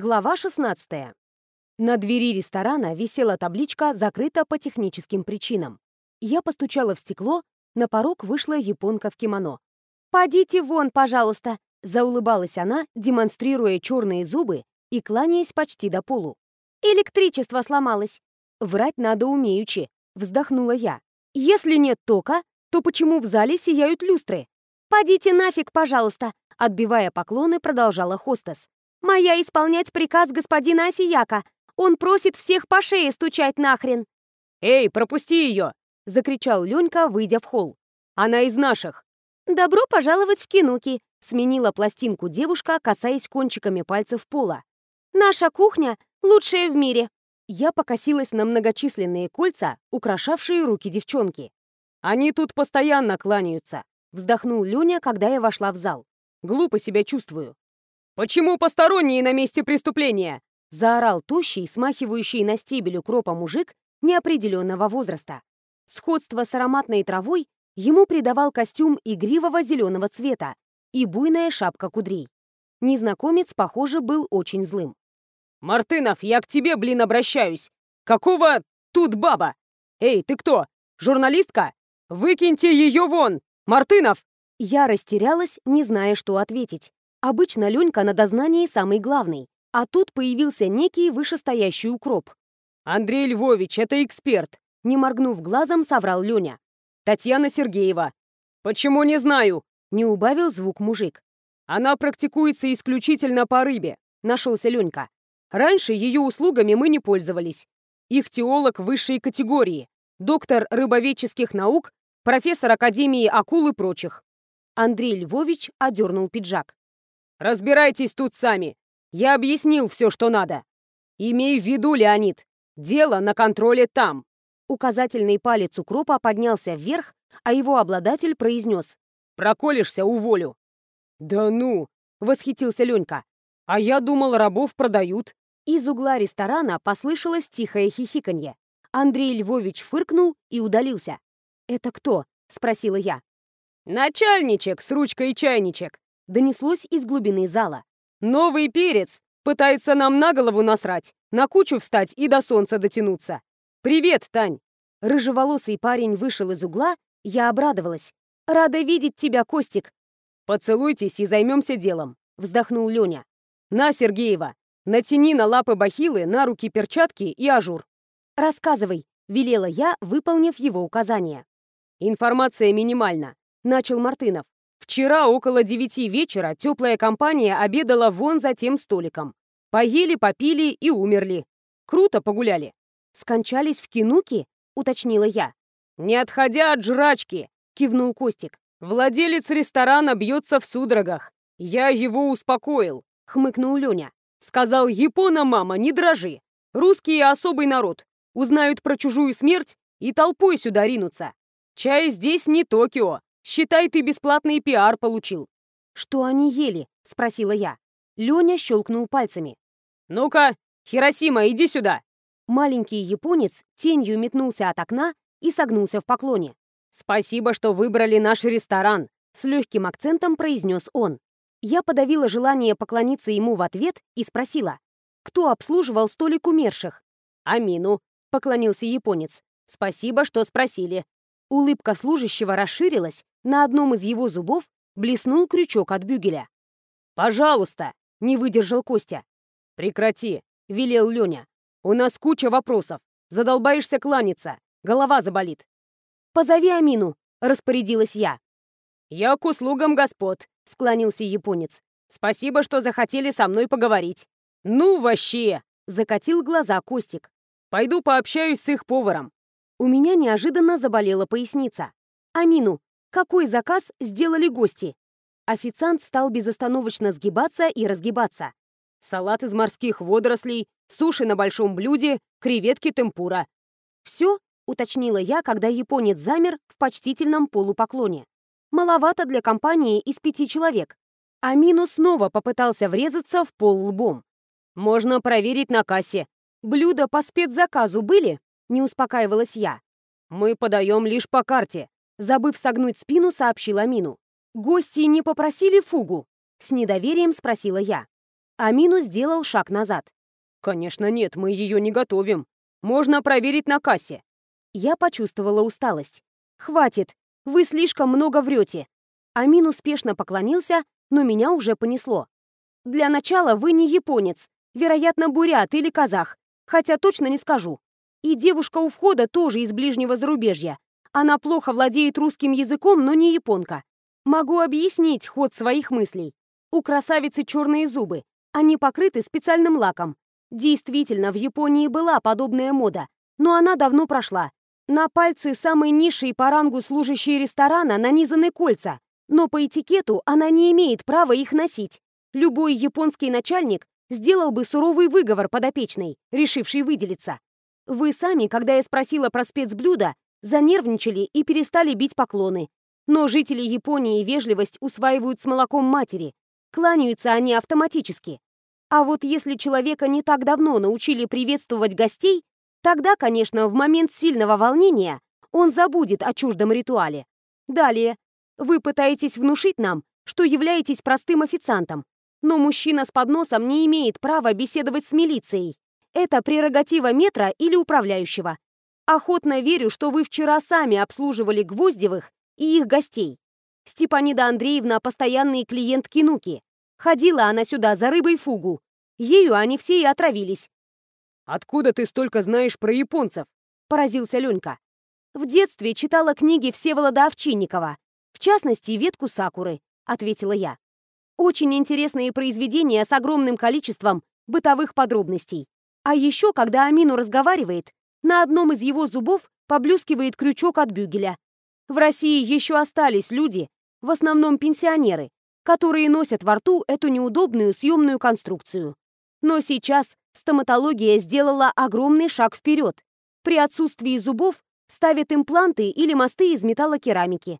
Глава 16. На двери ресторана висела табличка «Закрыто по техническим причинам». Я постучала в стекло, на порог вышла японка в кимоно. «Подите вон, пожалуйста!» — заулыбалась она, демонстрируя черные зубы и кланяясь почти до полу. «Электричество сломалось!» «Врать надо умеючи», — вздохнула я. «Если нет тока, то почему в зале сияют люстры?» «Подите нафиг, пожалуйста!» — отбивая поклоны, продолжала хостес. «Моя исполнять приказ господина Осияка. Он просит всех по шее стучать нахрен!» «Эй, пропусти ее!» — закричал Ленька, выйдя в холл. «Она из наших!» «Добро пожаловать в Кинуки!» — сменила пластинку девушка, касаясь кончиками пальцев пола. «Наша кухня лучшая в мире!» Я покосилась на многочисленные кольца, украшавшие руки девчонки. «Они тут постоянно кланяются!» — вздохнул Леня, когда я вошла в зал. «Глупо себя чувствую. «Почему посторонние на месте преступления?» — заорал тощий, смахивающий на стебель укропа мужик неопределенного возраста. Сходство с ароматной травой ему придавал костюм игривого зеленого цвета и буйная шапка кудрей. Незнакомец, похоже, был очень злым. «Мартынов, я к тебе, блин, обращаюсь! Какого тут баба? Эй, ты кто? Журналистка? Выкиньте ее вон! Мартынов!» Я растерялась, не зная, что ответить. Обычно Ленька на дознании самый главный, а тут появился некий вышестоящий укроп. «Андрей Львович, это эксперт!» Не моргнув глазом, соврал Леня. «Татьяна Сергеева». «Почему не знаю?» Не убавил звук мужик. «Она практикуется исключительно по рыбе», — нашелся Ленька. «Раньше ее услугами мы не пользовались. Их теолог высшей категории, доктор рыбоведческих наук, профессор Академии акул и прочих». Андрей Львович одернул пиджак. Разбирайтесь тут сами. Я объяснил все, что надо. Имей в виду, Леонид, дело на контроле там. Указательный палец укропа поднялся вверх, а его обладатель произнес. Проколешься, уволю. Да ну, восхитился Ленька. А я думал, рабов продают. Из угла ресторана послышалось тихое хихиканье. Андрей Львович фыркнул и удалился. «Это кто?» — спросила я. «Начальничек с ручкой чайничек», донеслось из глубины зала. «Новый перец! Пытается нам на голову насрать, на кучу встать и до солнца дотянуться. Привет, Тань!» Рыжеволосый парень вышел из угла, я обрадовалась. «Рада видеть тебя, Костик!» «Поцелуйтесь и займемся делом», — вздохнул Леня. «На, Сергеева, натяни на лапы бахилы, на руки перчатки и ажур». «Рассказывай», — велела я, выполнив его указание. «Информация минимальна», — начал Мартынов. Вчера около девяти вечера теплая компания обедала вон за тем столиком. Поели, попили и умерли. Круто погуляли. «Скончались в Кинуке?» — уточнила я. «Не отходя от жрачки!» — кивнул Костик. «Владелец ресторана бьется в судорогах. Я его успокоил», — хмыкнул Леня. Сказал, «Япона, мама, не дрожи. Русские особый народ. Узнают про чужую смерть и толпой сюда ринутся. Чай здесь не Токио. Считай, ты бесплатный пиар получил». «Что они ели?» — спросила я. Леня щелкнул пальцами. «Ну-ка, Хиросима, иди сюда!» Маленький японец тенью метнулся от окна и согнулся в поклоне. «Спасибо, что выбрали наш ресторан», — с легким акцентом произнес он. Я подавила желание поклониться ему в ответ и спросила, кто обслуживал столик умерших. «Амину», — поклонился японец. «Спасибо, что спросили. Улыбка служащего расширилась, на одном из его зубов блеснул крючок от бюгеля. «Пожалуйста!» — не выдержал Костя. «Прекрати!» — велел Леня. «У нас куча вопросов. Задолбаешься кланяться. Голова заболит». «Позови Амину», — распорядилась я. «Я к услугам господ», — склонился японец. «Спасибо, что захотели со мной поговорить». «Ну, вообще!» — закатил глаза Костик. «Пойду пообщаюсь с их поваром. У меня неожиданно заболела поясница. «Амину, какой заказ сделали гости?» Официант стал безостановочно сгибаться и разгибаться. «Салат из морских водорослей, суши на большом блюде, креветки темпура». «Все?» — уточнила я, когда японец замер в почтительном полупоклоне. «Маловато для компании из пяти человек». Амину снова попытался врезаться в пол лбом. «Можно проверить на кассе. Блюда по спецзаказу были?» Не успокаивалась я. «Мы подаем лишь по карте», — забыв согнуть спину, сообщила Мину. «Гости не попросили фугу?» С недоверием спросила я. Амину сделал шаг назад. «Конечно нет, мы ее не готовим. Можно проверить на кассе». Я почувствовала усталость. «Хватит, вы слишком много врете». Амин успешно поклонился, но меня уже понесло. «Для начала вы не японец, вероятно, бурят или казах, хотя точно не скажу. И девушка у входа тоже из ближнего зарубежья. Она плохо владеет русским языком, но не японка. Могу объяснить ход своих мыслей. У красавицы черные зубы. Они покрыты специальным лаком. Действительно, в Японии была подобная мода, но она давно прошла. На пальцы самой низшей по рангу служащей ресторана нанизаны кольца, но по этикету она не имеет права их носить. Любой японский начальник сделал бы суровый выговор подопечной, решившей выделиться. Вы сами, когда я спросила про спецблюдо, занервничали и перестали бить поклоны. Но жители Японии вежливость усваивают с молоком матери. Кланяются они автоматически. А вот если человека не так давно научили приветствовать гостей, тогда, конечно, в момент сильного волнения он забудет о чуждом ритуале. Далее. Вы пытаетесь внушить нам, что являетесь простым официантом. Но мужчина с подносом не имеет права беседовать с милицией. Это прерогатива метра или управляющего. Охотно верю, что вы вчера сами обслуживали Гвоздевых и их гостей. Степанида Андреевна – постоянный клиент Кинуки. Ходила она сюда за рыбой фугу. Ею они все и отравились. «Откуда ты столько знаешь про японцев?» – поразился Ленька. «В детстве читала книги Всеволода Овчинникова, в частности, «Ветку сакуры», – ответила я. Очень интересные произведения с огромным количеством бытовых подробностей. А еще, когда Амину разговаривает, на одном из его зубов поблескивает крючок от бюгеля. В России еще остались люди, в основном пенсионеры, которые носят во рту эту неудобную съемную конструкцию. Но сейчас стоматология сделала огромный шаг вперед. При отсутствии зубов ставят импланты или мосты из металлокерамики.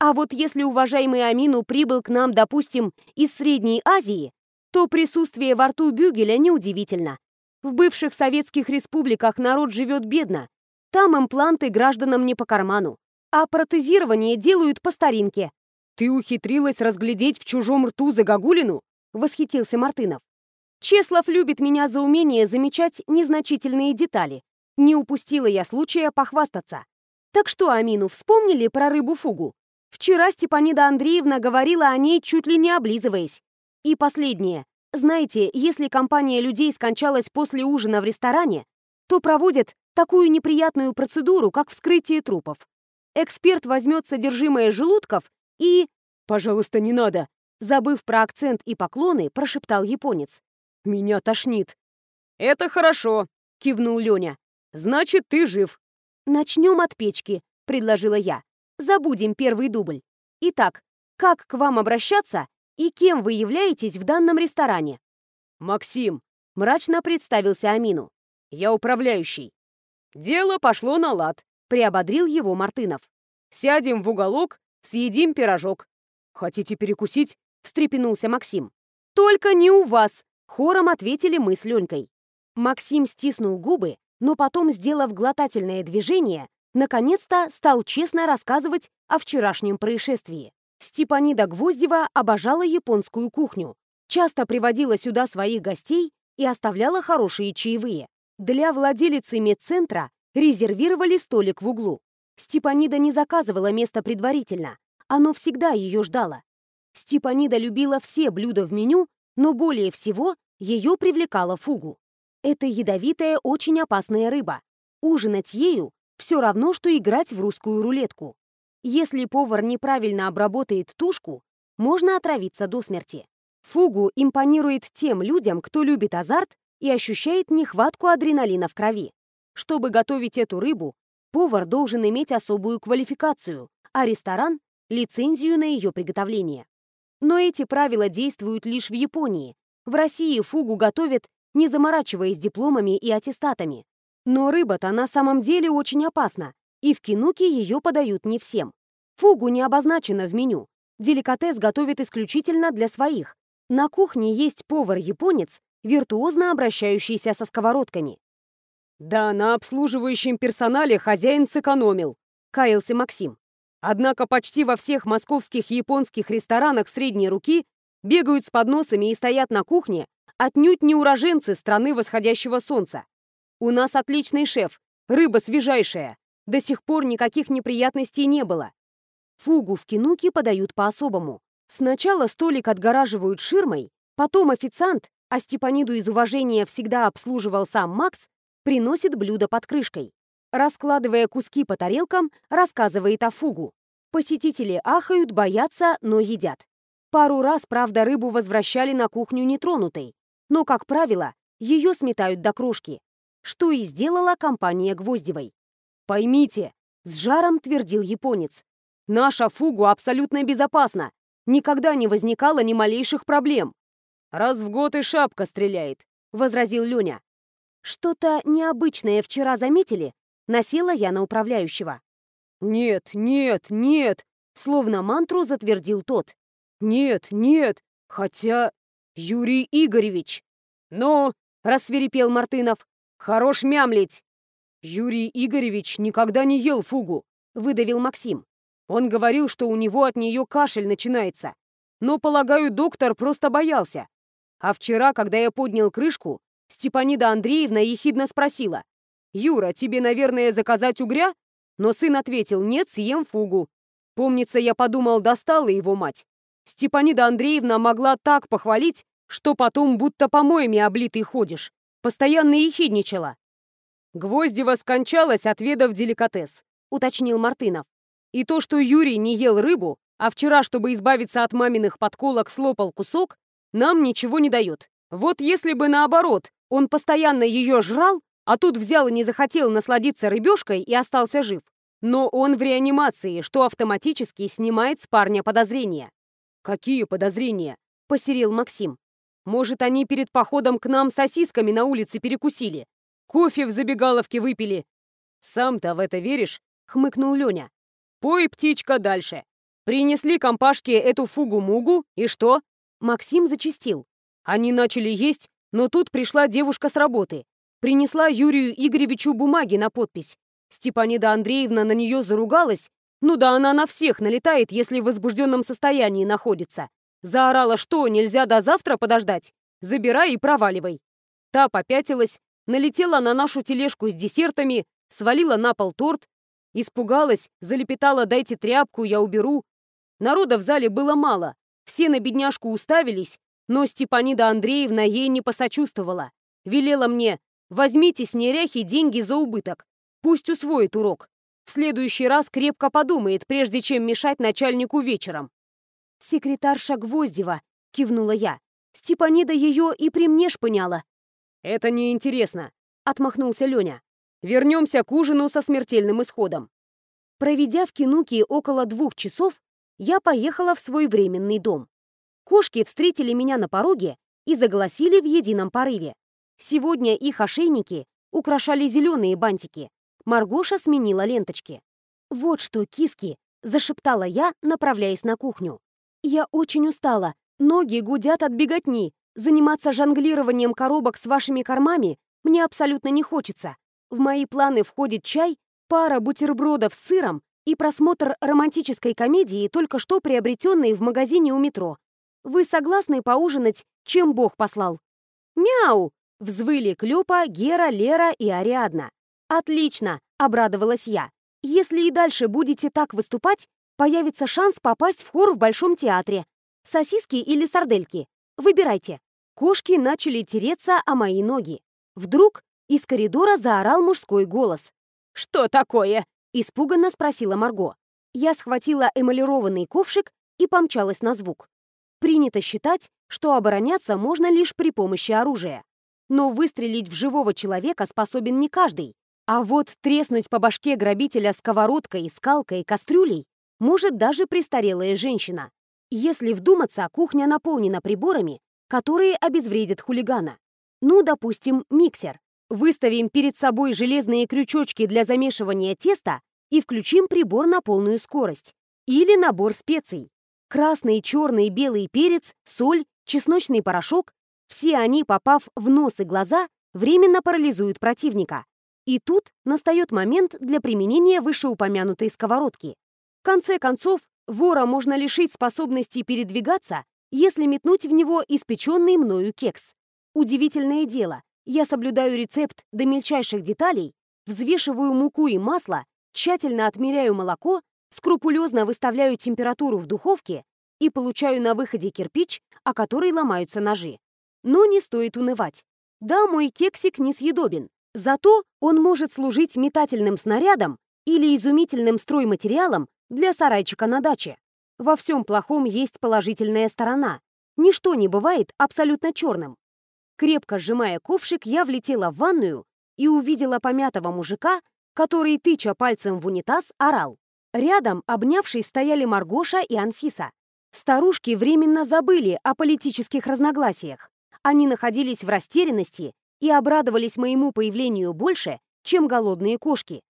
А вот если уважаемый Амину прибыл к нам, допустим, из Средней Азии, то присутствие во рту бюгеля неудивительно. В бывших советских республиках народ живет бедно. Там импланты гражданам не по карману. А протезирование делают по старинке. «Ты ухитрилась разглядеть в чужом рту загогулину?» — восхитился Мартынов. Чеслов любит меня за умение замечать незначительные детали. Не упустила я случая похвастаться. Так что, Амину, вспомнили про рыбу-фугу? Вчера Степанида Андреевна говорила о ней, чуть ли не облизываясь. И последнее. Знаете, если компания людей скончалась после ужина в ресторане, то проводят такую неприятную процедуру, как вскрытие трупов. Эксперт возьмет содержимое желудков и... «Пожалуйста, не надо!» Забыв про акцент и поклоны, прошептал японец. «Меня тошнит». «Это хорошо», — кивнул Леня. «Значит, ты жив». «Начнем от печки», — предложила я. «Забудем первый дубль. Итак, как к вам обращаться и кем вы являетесь в данном ресторане?» «Максим», — мрачно представился Амину. «Я управляющий». «Дело пошло на лад», — приободрил его Мартынов. «Сядем в уголок Съедим пирожок». «Хотите перекусить?» — встрепенулся Максим. «Только не у вас!» — хором ответили мы с Ленькой. Максим стиснул губы, но потом, сделав глотательное движение, наконец-то стал честно рассказывать о вчерашнем происшествии. Степанида Гвоздева обожала японскую кухню, часто приводила сюда своих гостей и оставляла хорошие чаевые. Для владелицы медцентра резервировали столик в углу. Степанида не заказывала место предварительно. Оно всегда ее ждало. Степанида любила все блюда в меню, но более всего ее привлекала фугу. Это ядовитая, очень опасная рыба. Ужинать ею все равно, что играть в русскую рулетку. Если повар неправильно обработает тушку, можно отравиться до смерти. Фугу импонирует тем людям, кто любит азарт и ощущает нехватку адреналина в крови. Чтобы готовить эту рыбу, Повар должен иметь особую квалификацию, а ресторан – лицензию на ее приготовление. Но эти правила действуют лишь в Японии. В России фугу готовят, не заморачиваясь дипломами и аттестатами. Но рыба-то на самом деле очень опасна, и в кинуке ее подают не всем. Фугу не обозначено в меню. Деликатес готовят исключительно для своих. На кухне есть повар-японец, виртуозно обращающийся со сковородками. «Да на обслуживающем персонале хозяин сэкономил», — каялся Максим. «Однако почти во всех московских японских ресторанах средней руки бегают с подносами и стоят на кухне отнюдь не уроженцы страны восходящего солнца. У нас отличный шеф, рыба свежайшая. До сих пор никаких неприятностей не было. Фугу в кинуке подают по-особому. Сначала столик отгораживают ширмой, потом официант, а Степаниду из уважения всегда обслуживал сам Макс, приносит блюдо под крышкой. Раскладывая куски по тарелкам, рассказывает о фугу. Посетители ахают, боятся, но едят. Пару раз, правда, рыбу возвращали на кухню нетронутой, но, как правило, ее сметают до крошки, что и сделала компания Гвоздевой. «Поймите», — с жаром твердил японец, «наша фугу абсолютно безопасна, никогда не возникало ни малейших проблем». «Раз в год и шапка стреляет», — возразил Леня. «Что-то необычное вчера заметили?» Насела я на управляющего. «Нет, нет, нет!» Словно мантру затвердил тот. «Нет, нет, хотя... Юрий Игоревич!» «Ну!» — рассверепел Мартынов. «Хорош мямлить!» «Юрий Игоревич никогда не ел фугу», — выдавил Максим. «Он говорил, что у него от нее кашель начинается. Но, полагаю, доктор просто боялся. А вчера, когда я поднял крышку, Степанида Андреевна ехидно спросила. «Юра, тебе, наверное, заказать угря?» Но сын ответил «Нет, съем фугу». Помнится, я подумал, достала его мать. Степанида Андреевна могла так похвалить, что потом будто помоями облитый ходишь. Постоянно ехидничала. Гвоздева скончалась, отведав деликатес, уточнил Мартынов. И то, что Юрий не ел рыбу, а вчера, чтобы избавиться от маминых подколок, слопал кусок, нам ничего не дает. Вот если бы наоборот, он постоянно ее жрал, а тут взял и не захотел насладиться рыбешкой и остался жив. Но он в реанимации, что автоматически снимает с парня подозрения. «Какие подозрения?» – посерил Максим. «Может, они перед походом к нам сосисками на улице перекусили? Кофе в забегаловке выпили?» «Сам-то в это веришь?» – хмыкнул Леня. «Пой, птичка, дальше. Принесли компашке эту фугу-мугу, и что?» Максим зачистил. Они начали есть, но тут пришла девушка с работы. Принесла Юрию Игоревичу бумаги на подпись. Степанида Андреевна на нее заругалась. Ну да она на всех налетает, если в возбужденном состоянии находится. Заорала, что, нельзя до завтра подождать? Забирай и проваливай. Та попятилась, налетела на нашу тележку с десертами, свалила на пол торт, испугалась, залепетала «дайте тряпку, я уберу». Народа в зале было мало, все на бедняжку уставились, но Степанида Андреевна ей не посочувствовала. Велела мне Возьмите с неряхи деньги за убыток. Пусть усвоит урок. В следующий раз крепко подумает, прежде чем мешать начальнику вечером. «Секретарша Гвоздева», — кивнула я. «Степанида ее и при мне шпыняла». «Это неинтересно», — отмахнулся Леня. «Вернемся к ужину со смертельным исходом». Проведя в Кинуке около двух часов, я поехала в свой временный дом. Кошки встретили меня на пороге и загласили в едином порыве. Сегодня их ошейники украшали зеленые бантики. Маргоша сменила ленточки. «Вот что, киски!» – зашептала я, направляясь на кухню. «Я очень устала. Ноги гудят от беготни. Заниматься жонглированием коробок с вашими кормами мне абсолютно не хочется. В мои планы входит чай, пара бутербродов с сыром и просмотр романтической комедии, только что приобретенной в магазине у метро. Вы согласны поужинать, чем Бог послал?» «Мяу!» Взвыли Клёпа, Гера, Лера и Ариадна. «Отлично!» — обрадовалась я. «Если и дальше будете так выступать, появится шанс попасть в хор в Большом театре. Сосиски или сардельки? Выбирайте». Кошки начали тереться о мои ноги. Вдруг из коридора заорал мужской голос. «Что такое?» — испуганно спросила Марго. Я схватила эмалированный ковшик и помчалась на звук. Принято считать, что обороняться можно лишь при помощи оружия. Но выстрелить в живого человека способен не каждый. А вот треснуть по башке грабителя сковородкой, скалкой, кастрюлей может даже престарелая женщина. Если вдуматься, кухня наполнена приборами, которые обезвредят хулигана. Ну, допустим, миксер. Выставим перед собой железные крючочки для замешивания теста и включим прибор на полную скорость. Или набор специй. Красный, черный, белый перец, соль, чесночный порошок, все они, попав в нос и глаза, временно парализуют противника. И тут настает момент для применения вышеупомянутой сковородки. В конце концов, вора можно лишить способности передвигаться, если метнуть в него испеченный мною кекс. Удивительное дело, я соблюдаю рецепт до мельчайших деталей, взвешиваю муку и масло, тщательно отмеряю молоко, скрупулезно выставляю температуру в духовке и получаю на выходе кирпич, о который ломаются ножи. Но не стоит унывать. Да, мой кексик несъедобен, зато он может служить метательным снарядом или изумительным стройматериалом для сарайчика на даче. Во всем плохом есть положительная сторона. Ничто не бывает абсолютно черным. Крепко сжимая ковшик, я влетела в ванную и увидела помятого мужика, который, тыча пальцем в унитаз, орал. Рядом, обнявшись, стояли Маргоша и Анфиса. Старушки временно забыли о политических разногласиях. Они находились в растерянности и обрадовались моему появлению больше, чем голодные кошки.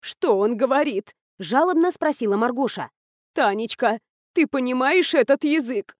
«Что он говорит?» — жалобно спросила Маргоша. «Танечка, ты понимаешь этот язык?»